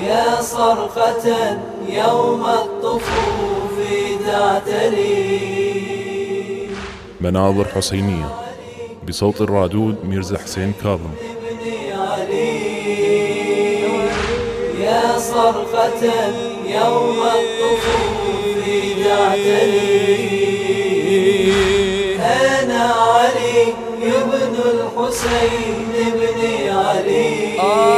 يا صرخة يوم الطفوف تعتلي مناظر حسينية. بصوت الرادود ميرزا حسين كاظم. يا صرخة يوم الطفوف تعتلي أنا علي ابن الحسين ابن علي. آه.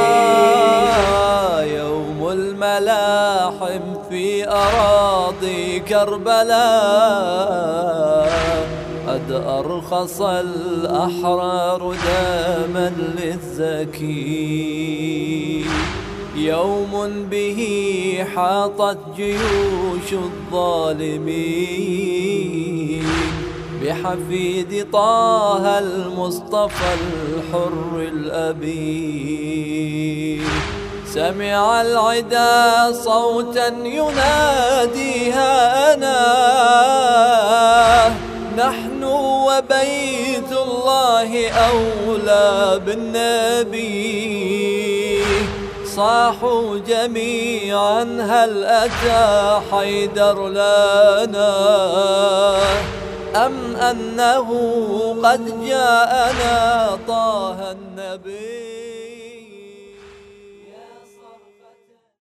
الملاحم في أراضي كربلاء. قد أرخص الأحرار دما للزكي. يوم به حاطت جيوش الظالمين. بحفيد طه المصطفى الحر الأبي سمع العدا صوتا يناديها أنا. نحن وبيت الله أولى بالنبي. صاحوا جميعا هل أتى حيدر لنا؟ أم أنه قد جاءنا طه النبي؟